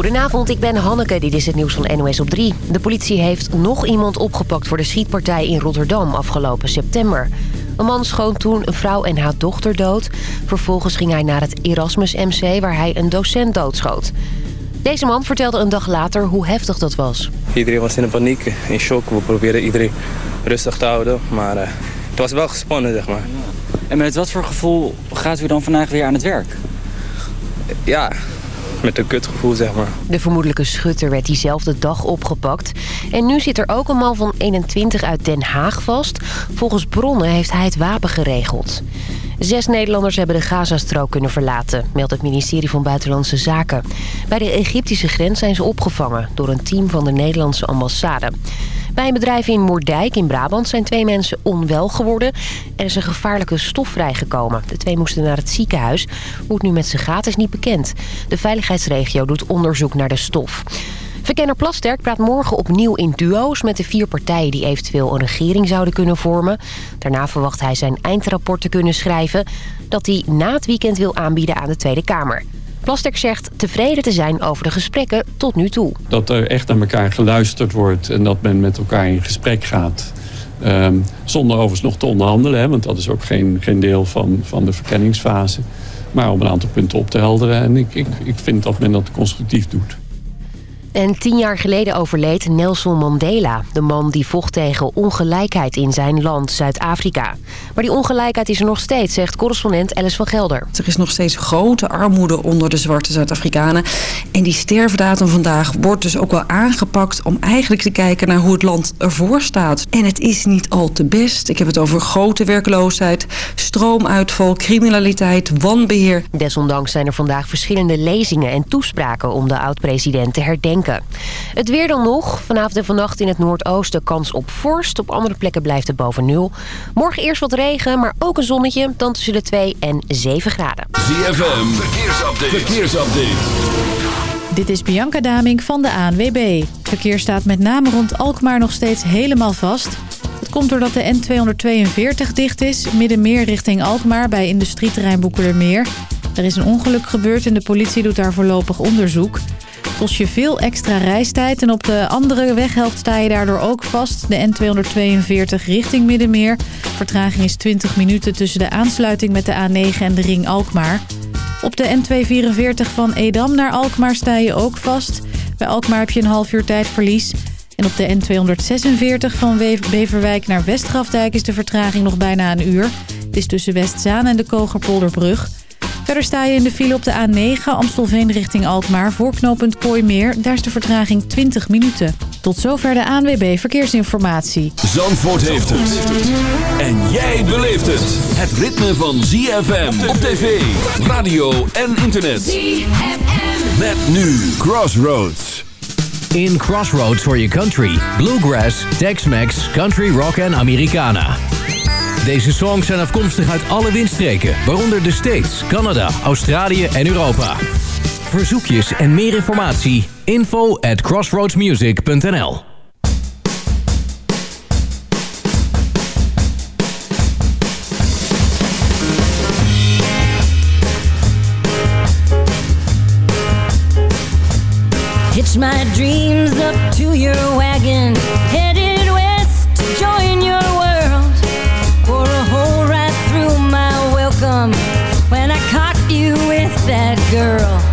Goedenavond, ik ben Hanneke. Dit is het nieuws van NOS op 3. De politie heeft nog iemand opgepakt voor de schietpartij in Rotterdam afgelopen september. Een man schoot toen een vrouw en haar dochter dood. Vervolgens ging hij naar het Erasmus MC waar hij een docent doodschoot. Deze man vertelde een dag later hoe heftig dat was. Iedereen was in paniek, in shock. We probeerden iedereen rustig te houden, maar uh, het was wel gespannen, zeg maar. En met wat voor gevoel gaat u dan vandaag weer aan het werk? Ja, met een kutgevoel, zeg maar. De vermoedelijke schutter werd diezelfde dag opgepakt. En nu zit er ook een man van 21 uit Den Haag vast. Volgens bronnen heeft hij het wapen geregeld. Zes Nederlanders hebben de Gazastrook kunnen verlaten, meldt het ministerie van Buitenlandse Zaken. Bij de Egyptische grens zijn ze opgevangen door een team van de Nederlandse ambassade. Bij een bedrijf in Moerdijk in Brabant zijn twee mensen onwel geworden. Er is een gevaarlijke stof vrijgekomen. De twee moesten naar het ziekenhuis. Hoe het nu met ze gaat is niet bekend. De veiligheidsregio doet onderzoek naar de stof. Verkenner Plasterk praat morgen opnieuw in duo's met de vier partijen die eventueel een regering zouden kunnen vormen. Daarna verwacht hij zijn eindrapport te kunnen schrijven dat hij na het weekend wil aanbieden aan de Tweede Kamer. Plasterk zegt tevreden te zijn over de gesprekken tot nu toe. Dat er echt naar elkaar geluisterd wordt en dat men met elkaar in gesprek gaat. Um, zonder overigens nog te onderhandelen, hè, want dat is ook geen, geen deel van, van de verkenningsfase. Maar om een aantal punten op te helderen. En ik, ik, ik vind dat men dat constructief doet. En tien jaar geleden overleed Nelson Mandela. De man die vocht tegen ongelijkheid in zijn land, Zuid-Afrika. Maar die ongelijkheid is er nog steeds, zegt correspondent Alice van Gelder. Er is nog steeds grote armoede onder de zwarte Zuid-Afrikanen. En die sterfdatum vandaag wordt dus ook wel aangepakt... om eigenlijk te kijken naar hoe het land ervoor staat. En het is niet al te best. Ik heb het over grote werkloosheid, stroomuitval, criminaliteit, wanbeheer. Desondanks zijn er vandaag verschillende lezingen en toespraken... om de oud-president te herdenken het weer dan nog. Vanavond en vannacht in het noordoosten kans op vorst. Op andere plekken blijft het boven nul. Morgen eerst wat regen, maar ook een zonnetje. Dan tussen de 2 en 7 graden. ZFM, verkeersupdate. verkeersupdate. Dit is Bianca Daming van de ANWB. Het verkeer staat met name rond Alkmaar nog steeds helemaal vast. Het komt doordat de N242 dicht is, middenmeer richting Alkmaar bij industrieterrein Boekelermeer. Er is een ongeluk gebeurd en de politie doet daar voorlopig onderzoek kost je veel extra reistijd. En op de andere weghelft sta je daardoor ook vast. De N242 richting Middenmeer. Vertraging is 20 minuten tussen de aansluiting met de A9 en de ring Alkmaar. Op de N244 van Edam naar Alkmaar sta je ook vast. Bij Alkmaar heb je een half uur tijdverlies. En op de N246 van Beverwijk naar Westgrafdijk is de vertraging nog bijna een uur. Het is tussen Westzaan en de Kogerpolderbrug. Verder sta je in de file op de A9 Amstelveen richting Alkmaar... voor knooppunt Kooimeer. Daar is de vertraging 20 minuten. Tot zover de ANWB Verkeersinformatie. Zandvoort heeft het. En jij beleeft het. Het ritme van ZFM op tv, radio en internet. ZFM. Met nu Crossroads. In Crossroads for your country. Bluegrass, Tex-Mex, Country Rock en Americana. Deze songs zijn afkomstig uit alle windstreken, waaronder de States, Canada, Australië en Europa. Verzoekjes en meer informatie, info at crossroadsmusic.nl my dreams up to your wagon girl.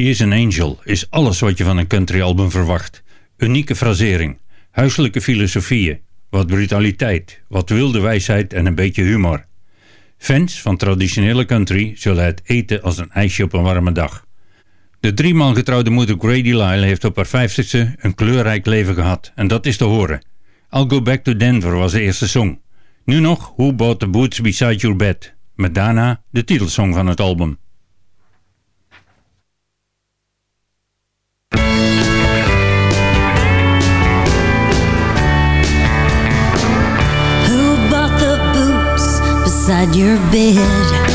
She is an Angel is alles wat je van een countryalbum verwacht. Unieke frasering, huiselijke filosofieën, wat brutaliteit, wat wilde wijsheid en een beetje humor. Fans van traditionele country zullen het eten als een ijsje op een warme dag. De driemaal getrouwde moeder Grady Lyle heeft op haar vijftigste een kleurrijk leven gehad en dat is te horen. I'll Go Back to Denver was de eerste song. Nu nog Who Bought the Boots Beside Your Bed, met daarna de titelsong van het album. Inside your bed.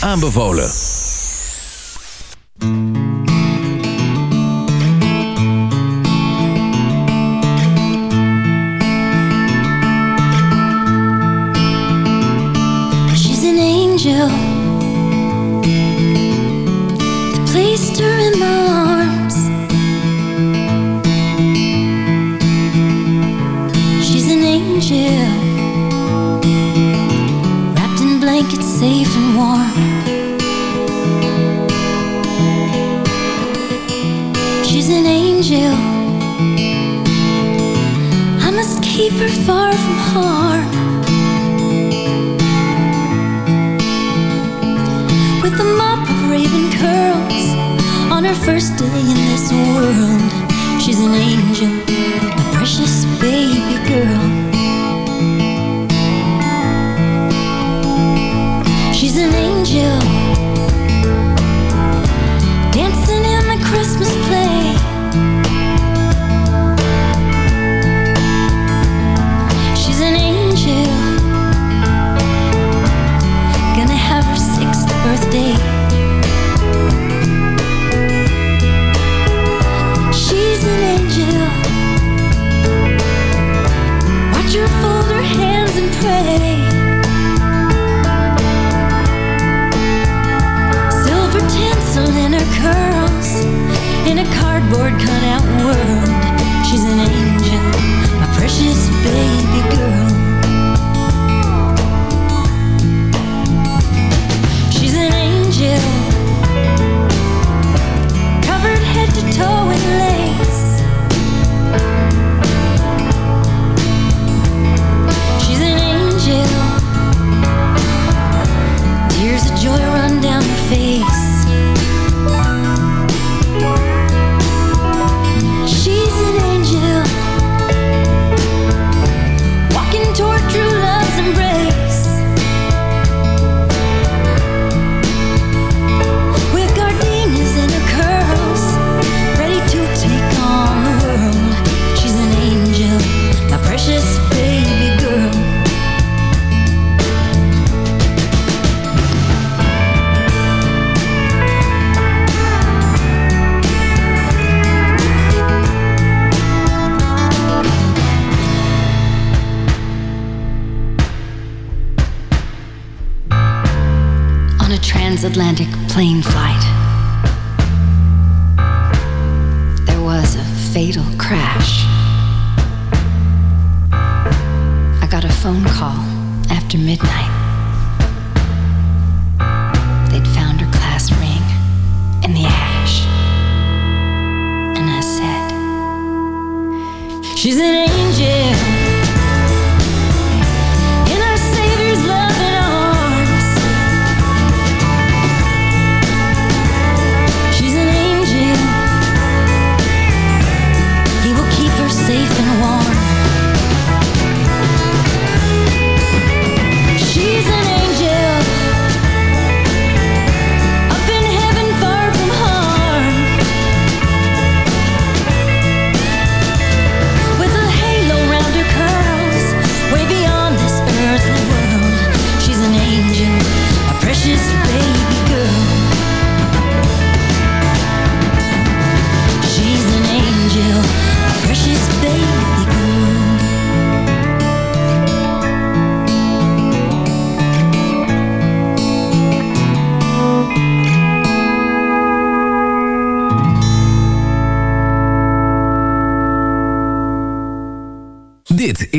aanbevolen.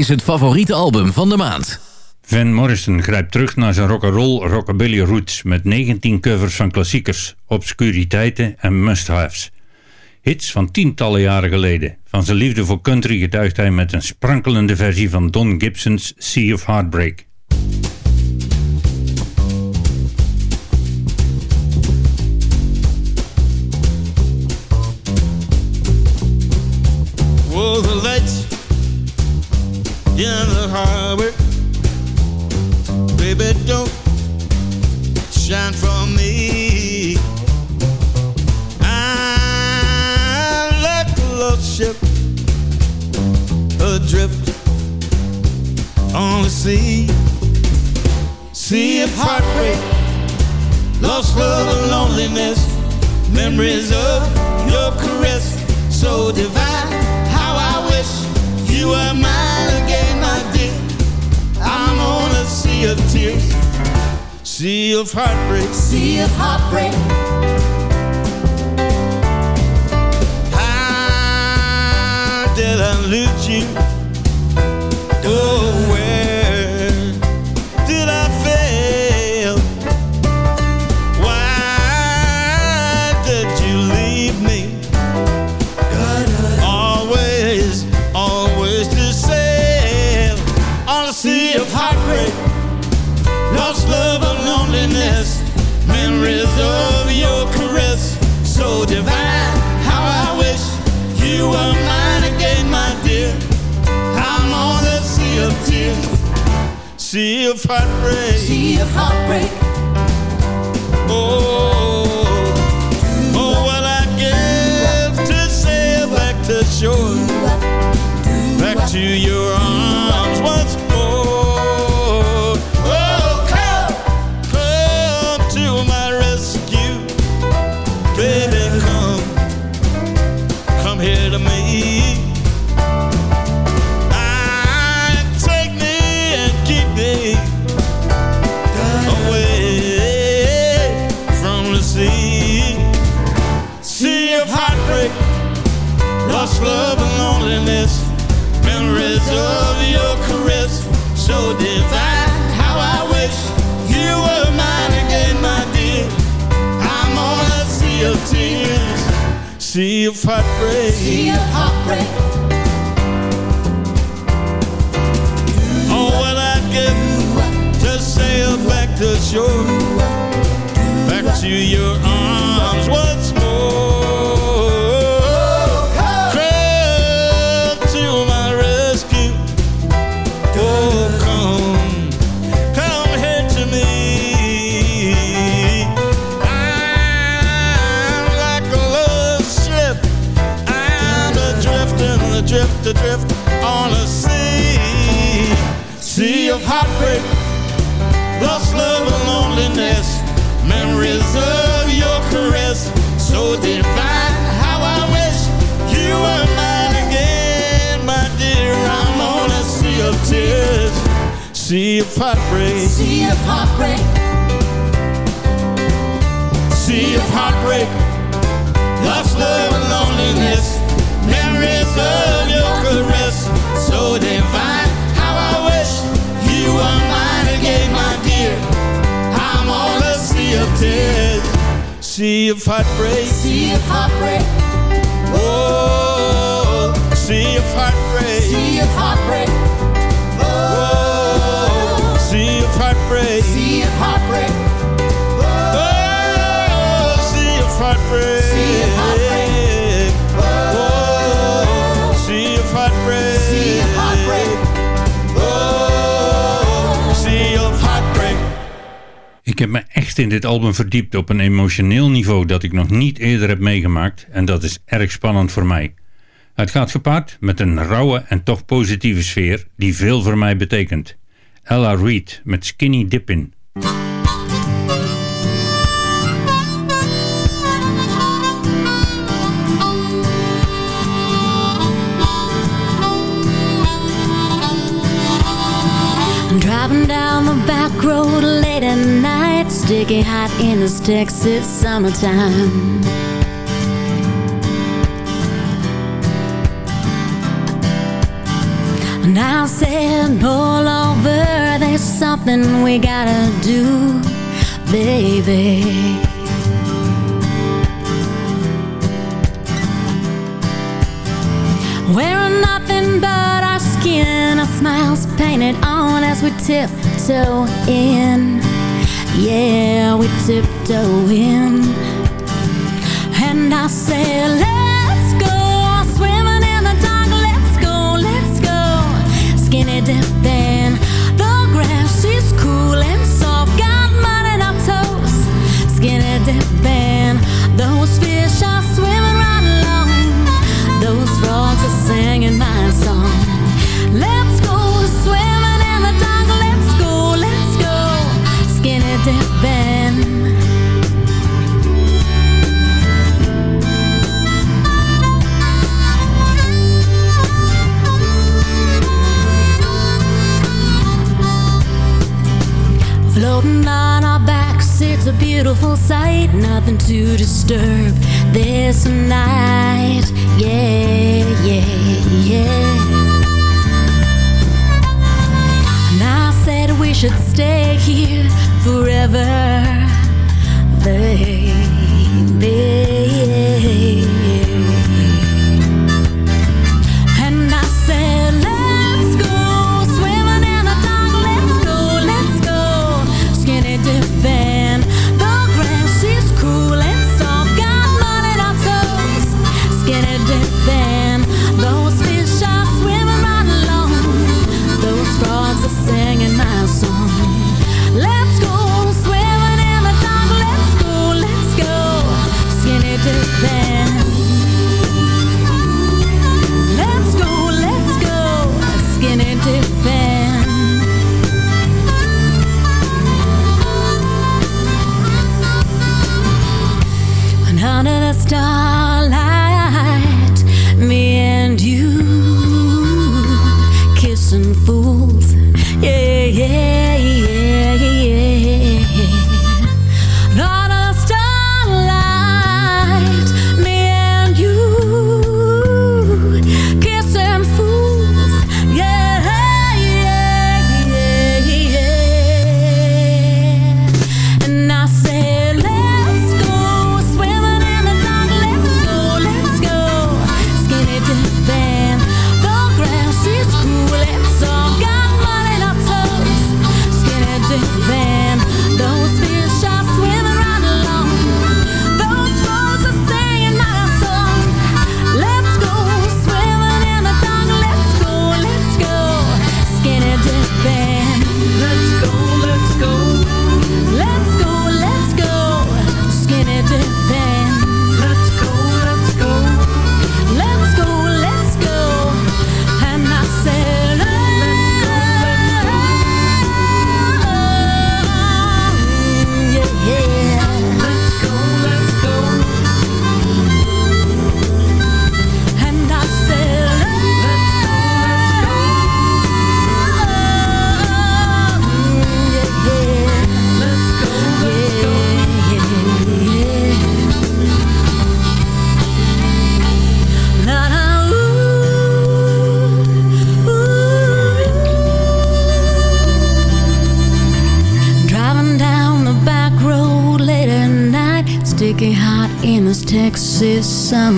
Het favoriete album van de maand. Van Morrison grijpt terug naar zijn rock'n'roll rockabilly roots met 19 covers van klassiekers, obscuriteiten en must-haves. Hits van tientallen jaren geleden. Van zijn liefde voor country getuigt hij met een sprankelende versie van Don Gibson's Sea of Heartbreak. Whoa, the lights in the harbor. Baby, don't shine for me. I'm like a lost ship adrift on the sea. Sea of heartbreak, lost love and loneliness. Memories of your caress, so divine. Sea of heartbreak, sea of heartbreak. How did I lose you? Of heartbreak, sea of heartbreak. Oh, oh, what I give to sail back to shore, back to your sea of heartbreak, sea of heartbreak. Oh, what I give to sail back to shore, back to your sea of tears, sea of heartbreak, sea of heartbreak. sea of heartbreak, lost love and loneliness, memories of Sea of heartbreak. Sea of heartbreak. Oh, sea of heartbreak. Sea of heartbreak. Ik heb me echt in dit album verdiept op een emotioneel niveau dat ik nog niet eerder heb meegemaakt en dat is erg spannend voor mij. Het gaat gepaard met een rauwe en toch positieve sfeer die veel voor mij betekent. Ella Reid met Skinny Dippin'. Driving down the back late at night, sticky hot in this Texas summertime. And I said, pull over, there's something we gotta do, baby. Wearing nothing but our skin, our smiles painted on as we tiptoe in. Yeah, we tiptoe in. And I said, let's go swimming in the dark. Let's go, let's go. Skinny dipping. The grass is cool and soft. Got mud in our toes. Skinny dipping. Those fish are swimming right along. Those frogs are singing my song. Floating on our backs, it's a beautiful sight. Nothing to disturb this night. Yeah, yeah, yeah. And I said we should stay here forever, baby.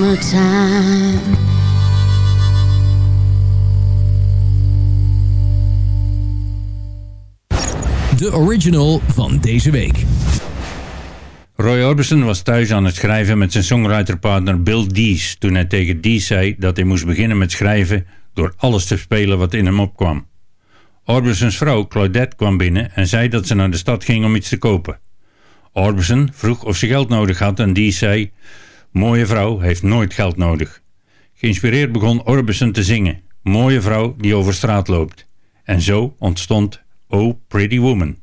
Summertime. De original van deze week. Roy Orbison was thuis aan het schrijven met zijn songwriterpartner Bill Dees toen hij tegen Dees zei dat hij moest beginnen met schrijven door alles te spelen wat in hem opkwam. Orbison's vrouw Claudette kwam binnen en zei dat ze naar de stad ging om iets te kopen. Orbison vroeg of ze geld nodig had en Dees zei Mooie vrouw heeft nooit geld nodig. Geïnspireerd begon Orbison te zingen Mooie vrouw die over straat loopt. En zo ontstond Oh Pretty Woman.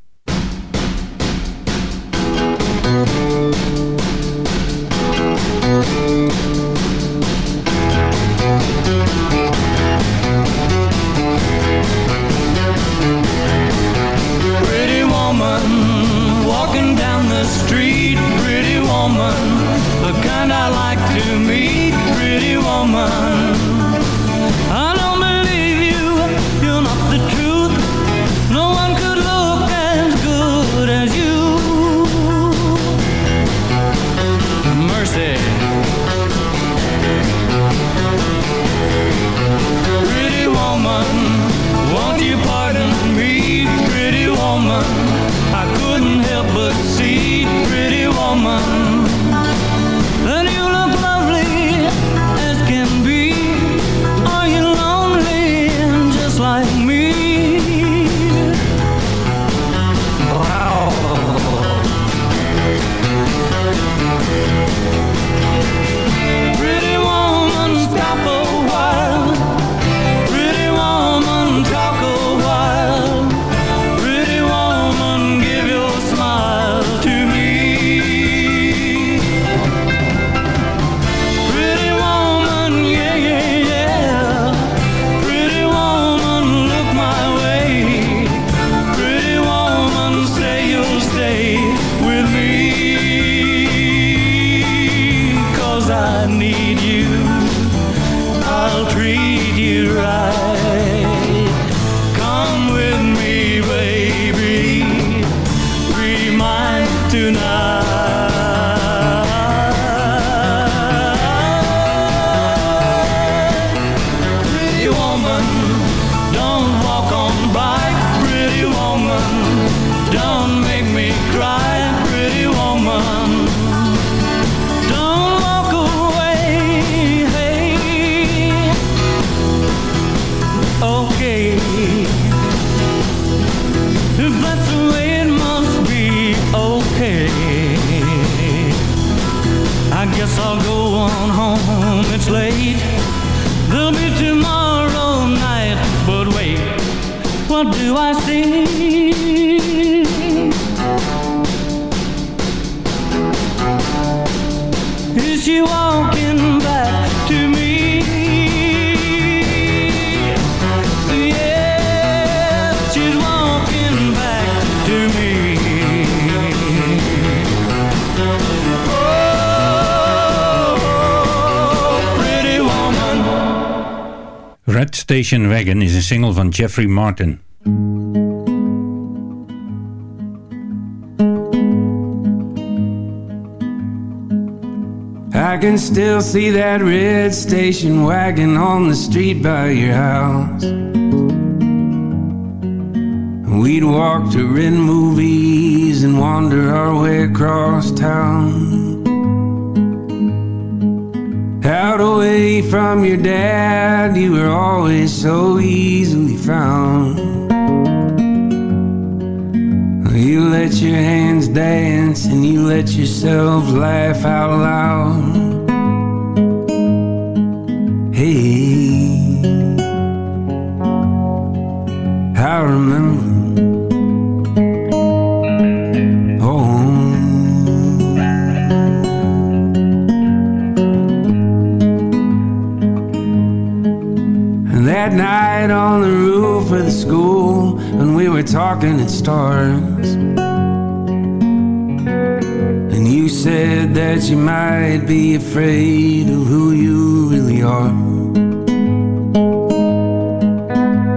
Station Wagon is een single van Jeffrey Martin. I can still see that red station wagon on the street by your house. We'd walk to rent movies and wander our way across town. Out away from your dad, you were always so easily found. You let your hands dance and you let yourself laugh out loud. Hey, I remember. That night on the roof of the school when we were talking at stars. And you said that you might be afraid of who you really are.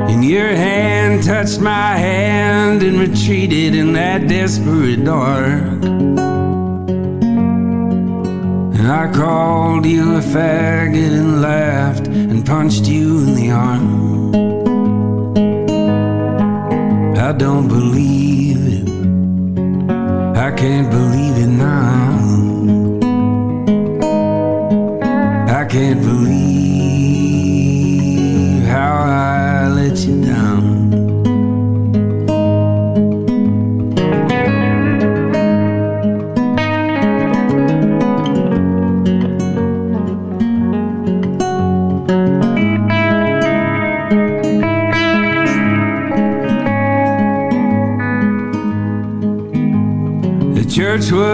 And your hand touched my hand and retreated in that desperate dark. And I called you a faggot and laughed and punched you in the arm. I don't believe it. I can't believe it now. I can't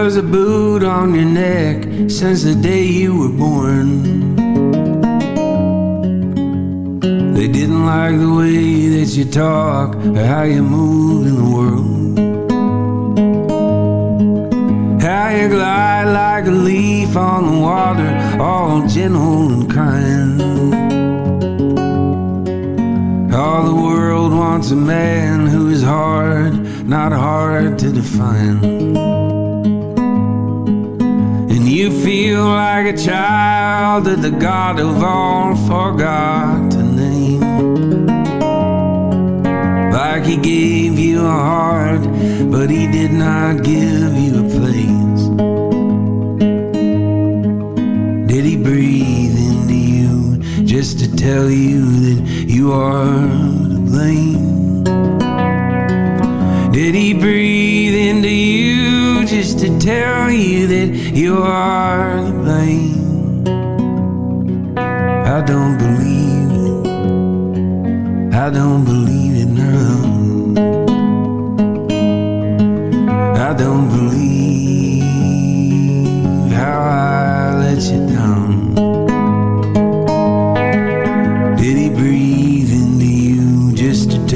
was a boot on your neck since the day you were born. They didn't like the way that you talk or how you move in the world. How you glide like a leaf on the water, all gentle and kind. All the world wants a man who is hard, not hard to define. Feel like a child that the God of all forgot to name. Like he gave you a heart, but he did not give you a place. Did he breathe into you just to tell you that you are to blame? Did he breathe into you just to tell you that you are the blame? I don't believe it. I don't believe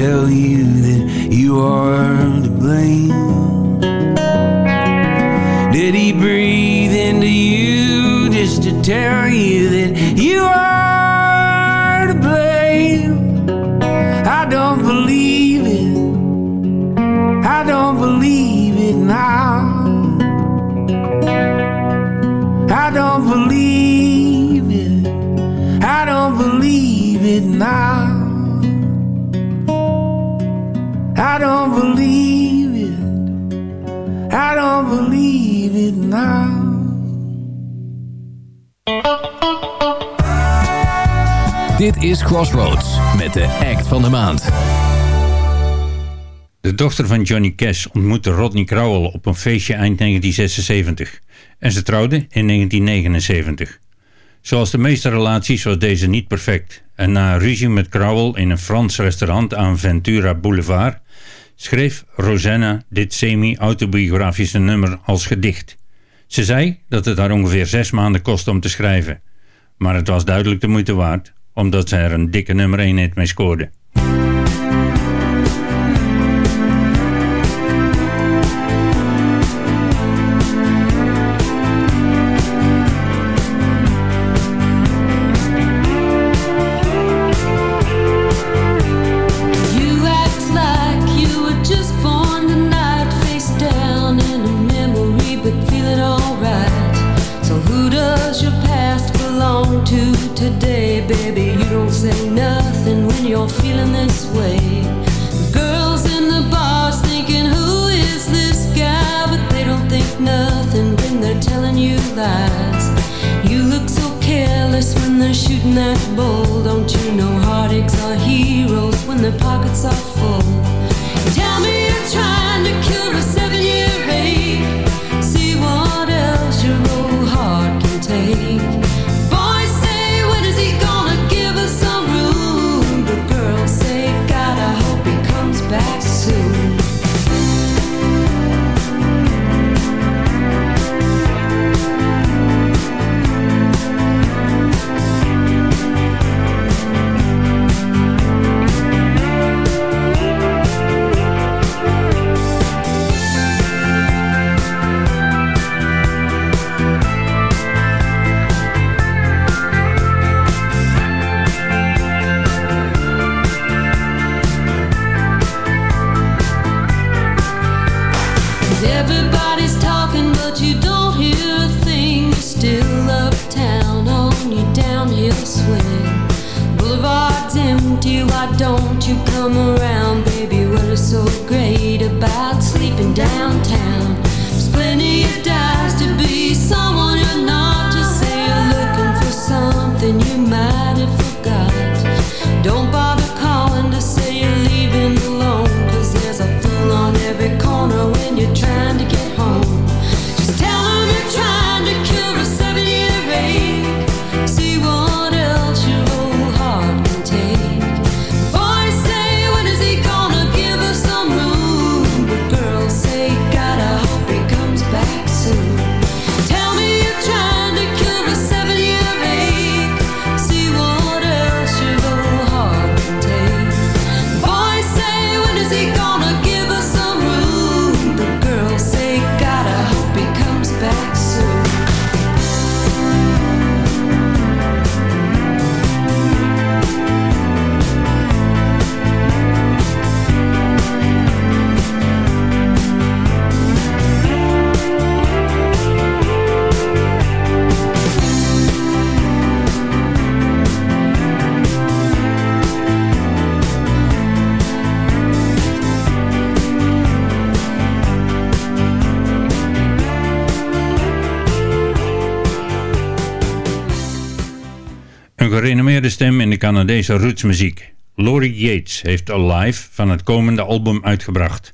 tell you that you are to blame? Did he breathe into you just to tell Crossroads met de act van de maand. De dochter van Johnny Cash ontmoette Rodney Crowell op een feestje eind 1976 en ze trouwden in 1979. Zoals de meeste relaties was deze niet perfect en na een ruzie met Crowell in een Frans restaurant aan Ventura Boulevard schreef Rosanna dit semi-autobiografische nummer als gedicht. Ze zei dat het haar ongeveer zes maanden kostte om te schrijven, maar het was duidelijk de moeite waard omdat ze er een dikke nummer 1 hit mee scoorde. Nothing when they're telling you lies. You look so careless when they're shooting that bull. Don't you know heartaches are heroes when their pockets are full? Tell me you're trying to cure a Canadese rootsmuziek. Laurie Yates heeft Alive van het komende album uitgebracht.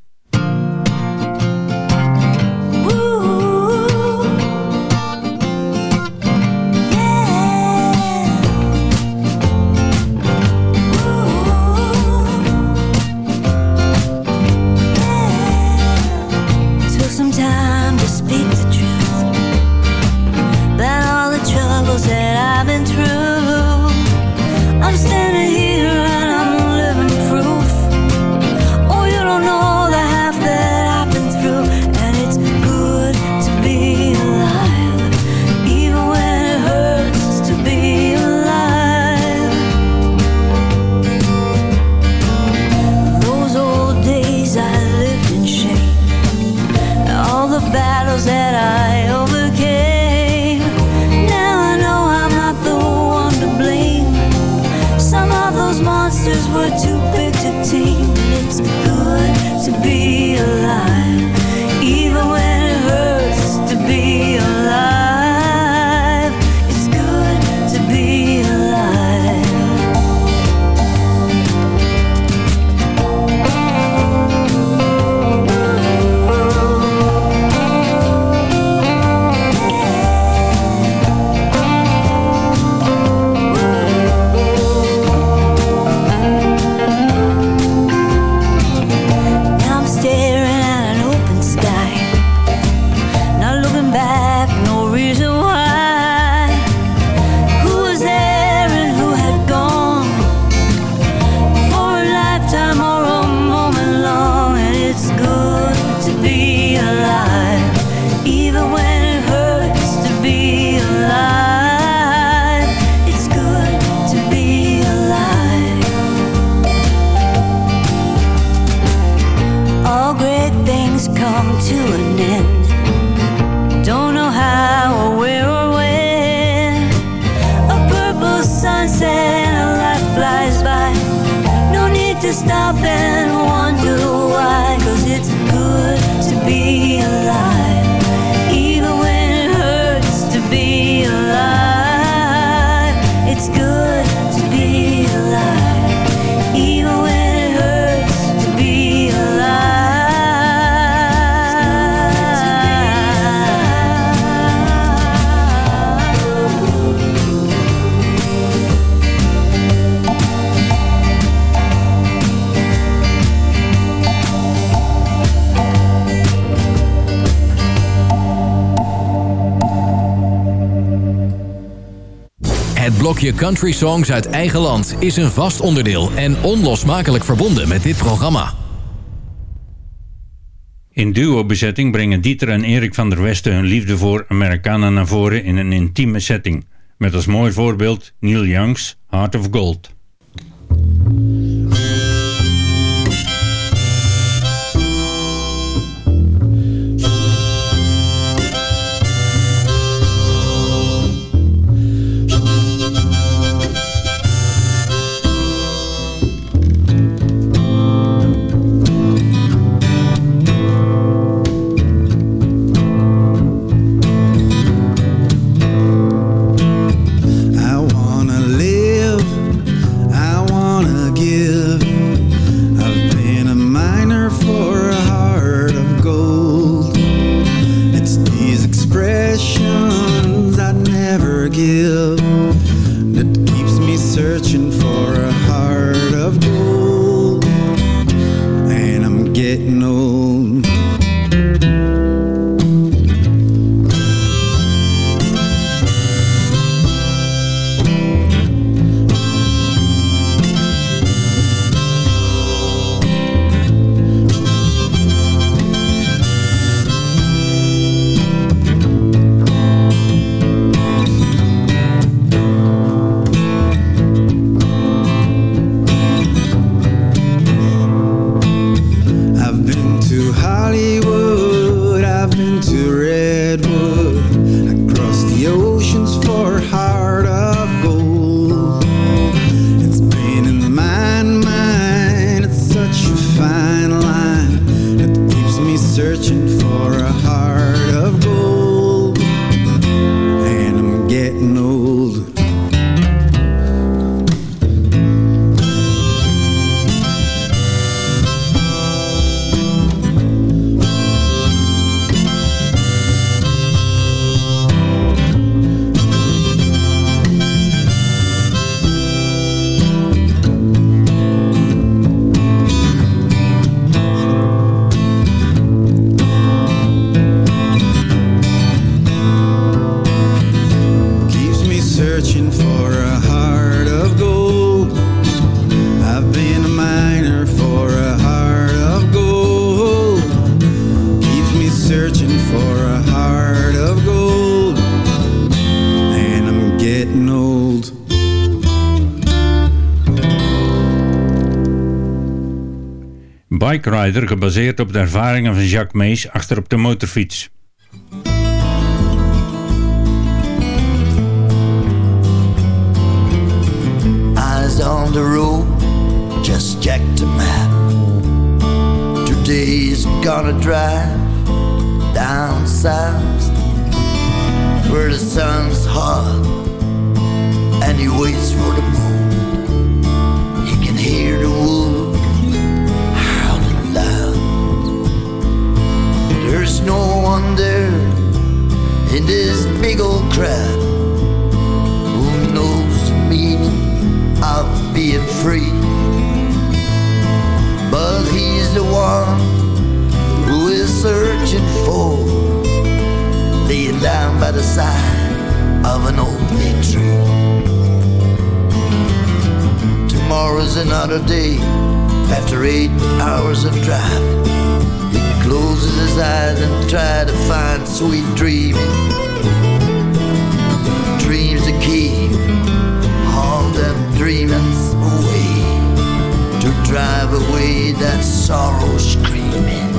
country songs uit eigen land is een vast onderdeel en onlosmakelijk verbonden met dit programma. In duo-bezetting brengen Dieter en Erik van der Westen hun liefde voor Amerikanen naar voren in een intieme setting. Met als mooi voorbeeld Neil Young's Heart of Gold. Rider gebaseerd op de ervaringen van Jacques Mees achter op de motorfiets. After eight hours of driving, he closes his eyes and tries to find sweet dreaming. Dreams to keep all them dreamings away, to drive away that sorrow screaming.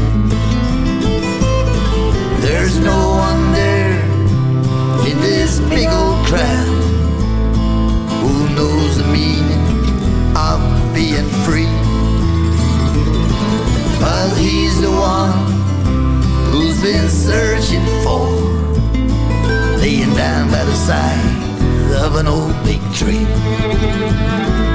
There's no one there in this big old crowd who knows the meaning of being free. But he's the one who's been searching for, laying down by the side of an old big tree.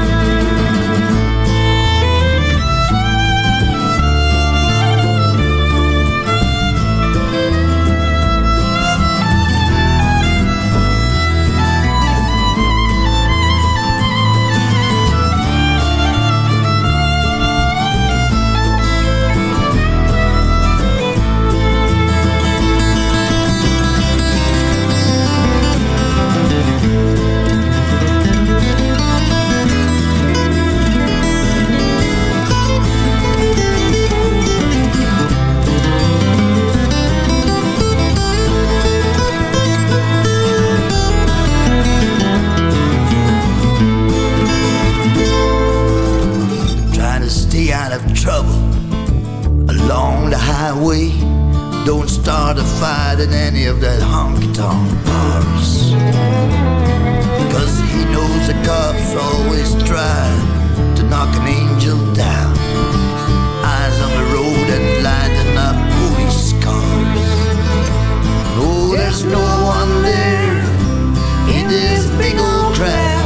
this big old crowd.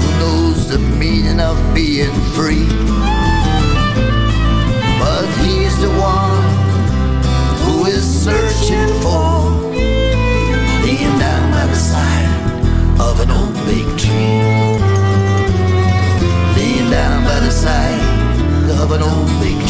Who knows the meaning of being free? But he's the one who is searching for being down by the side of an old big tree. Being down by the side of an old big tree.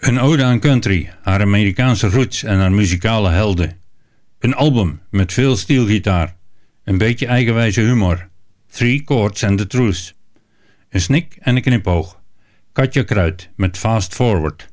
Een ode aan country, haar Amerikaanse roots en haar muzikale helden. Een album met veel stielgitaar. Een beetje eigenwijze humor. Three Chords and the Truth. Een snik en een knipoog. Katja Kruid met Fast Forward.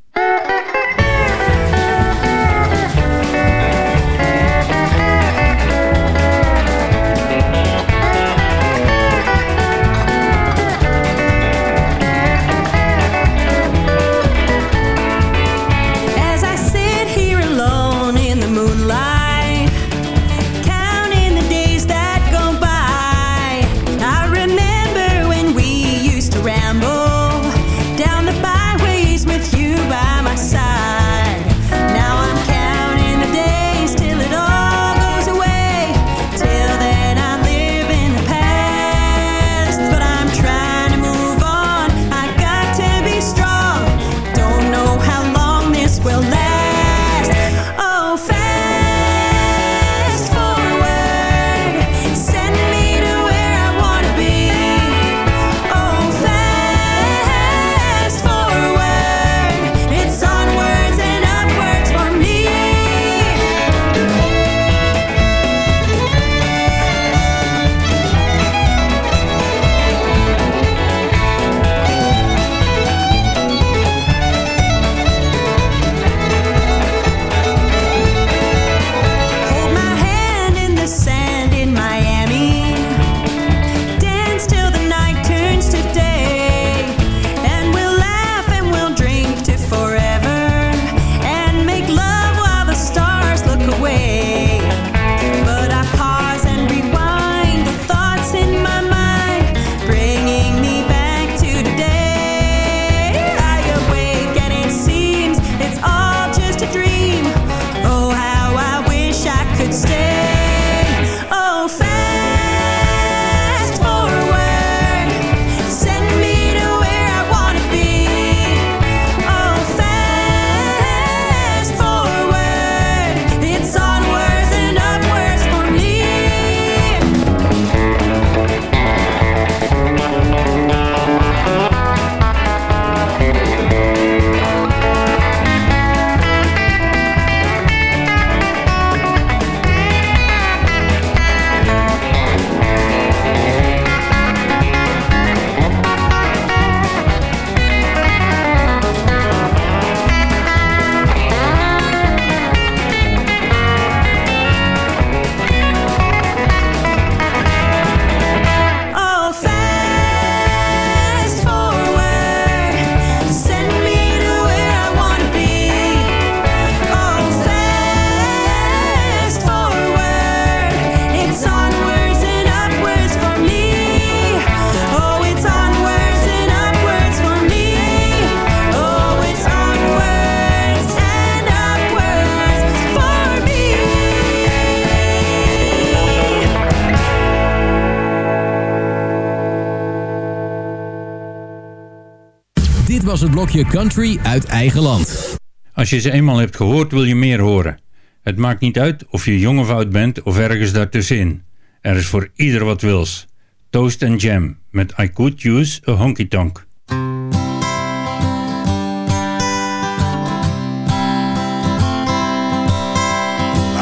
Was het blokje Country uit eigen land. Als je ze eenmaal hebt gehoord, wil je meer horen. Het maakt niet uit of je jong of oud bent of ergens daartussenin. Er is voor ieder wat wils. Toast and Jam met I Could Use a Honky Tonk.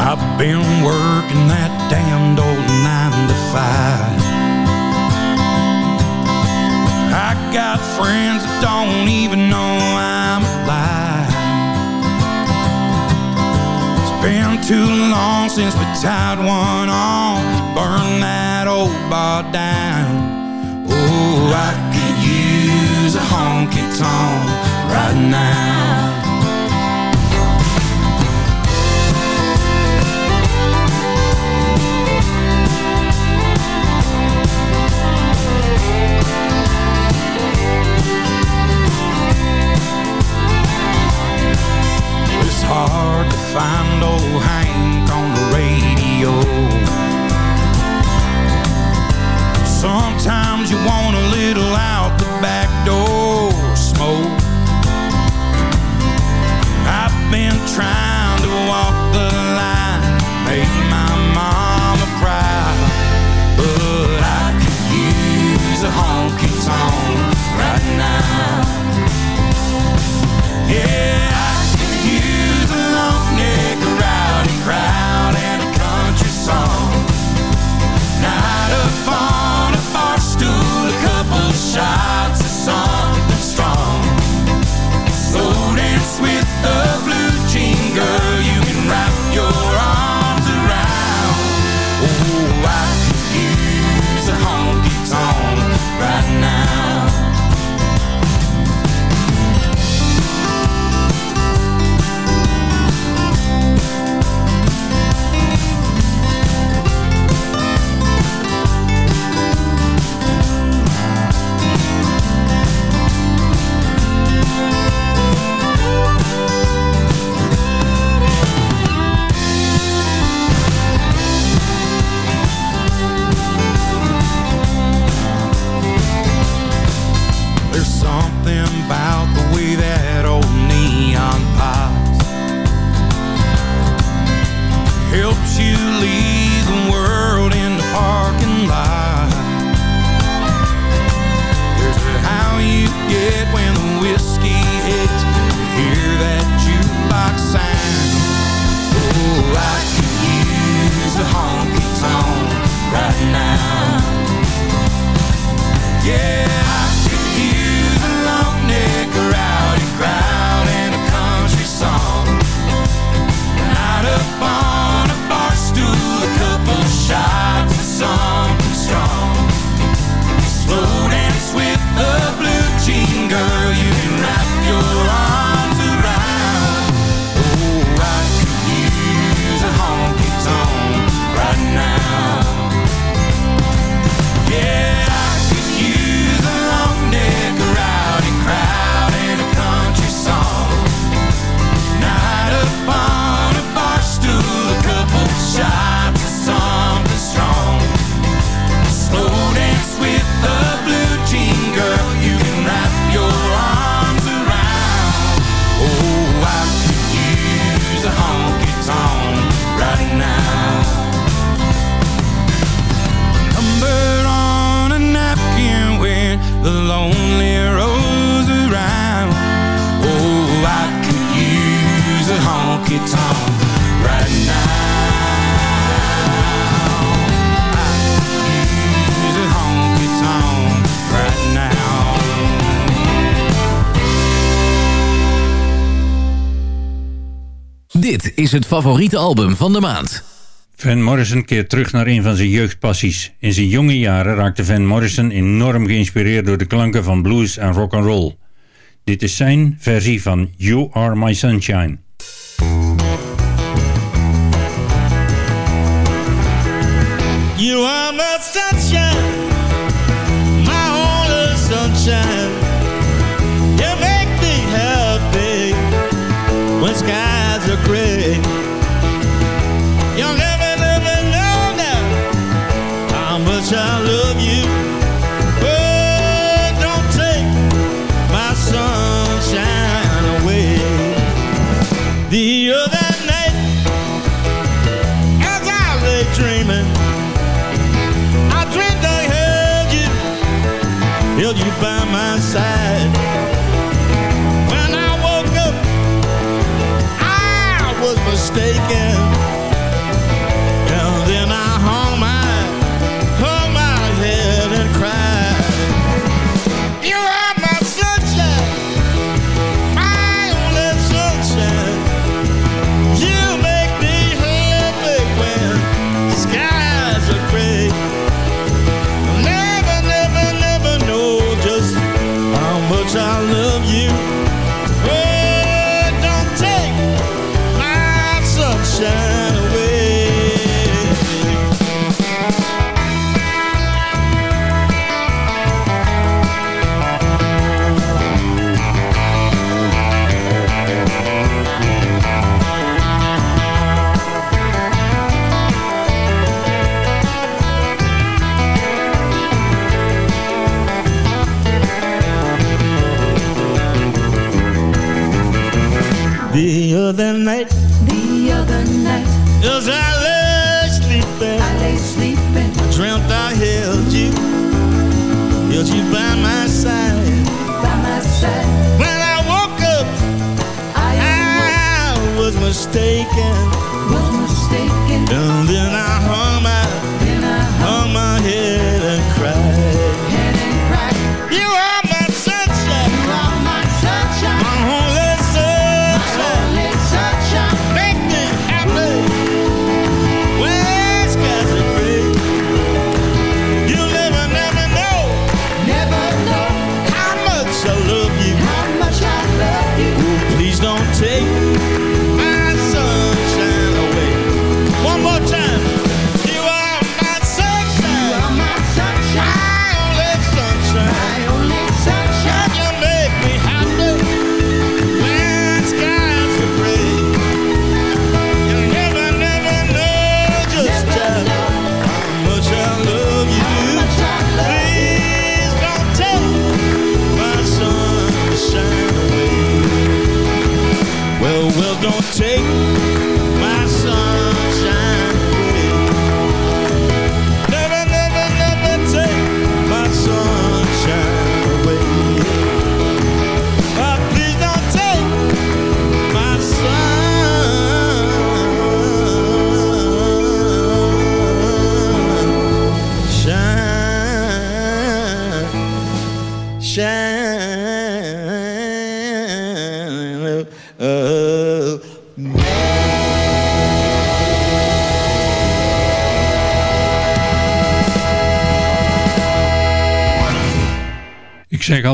I've been working that damned old nine to five. I got friends don't even know I'm alive. It's been too long since we tied one on, burn that old bar down. Oh, I could use a honky tonk right now. hard to find old Hank on the radio. Sometimes you want a little out the back door smoke. I've been trying to walk the is het favoriete album van de maand. Van Morrison keert terug naar een van zijn jeugdpassies. In zijn jonge jaren raakte Van Morrison enorm geïnspireerd door de klanken van blues en rock and roll. Dit is zijn versie van You Are My Sunshine. You are my sunshine, my only sunshine. You make me happy when sky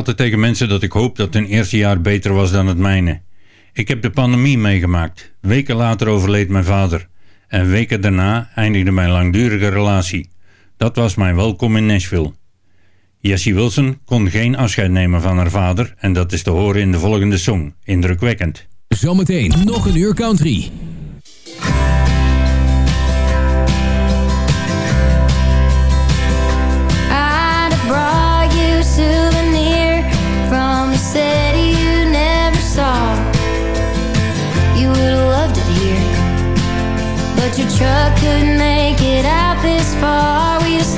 altijd tegen mensen dat ik hoop dat hun eerste jaar beter was dan het mijne. Ik heb de pandemie meegemaakt. Weken later overleed mijn vader. En weken daarna eindigde mijn langdurige relatie. Dat was mijn welkom in Nashville. Jessie Wilson kon geen afscheid nemen van haar vader en dat is te horen in de volgende song. Indrukwekkend. Zometeen nog een uur country. But your truck couldn't make it out this far. We just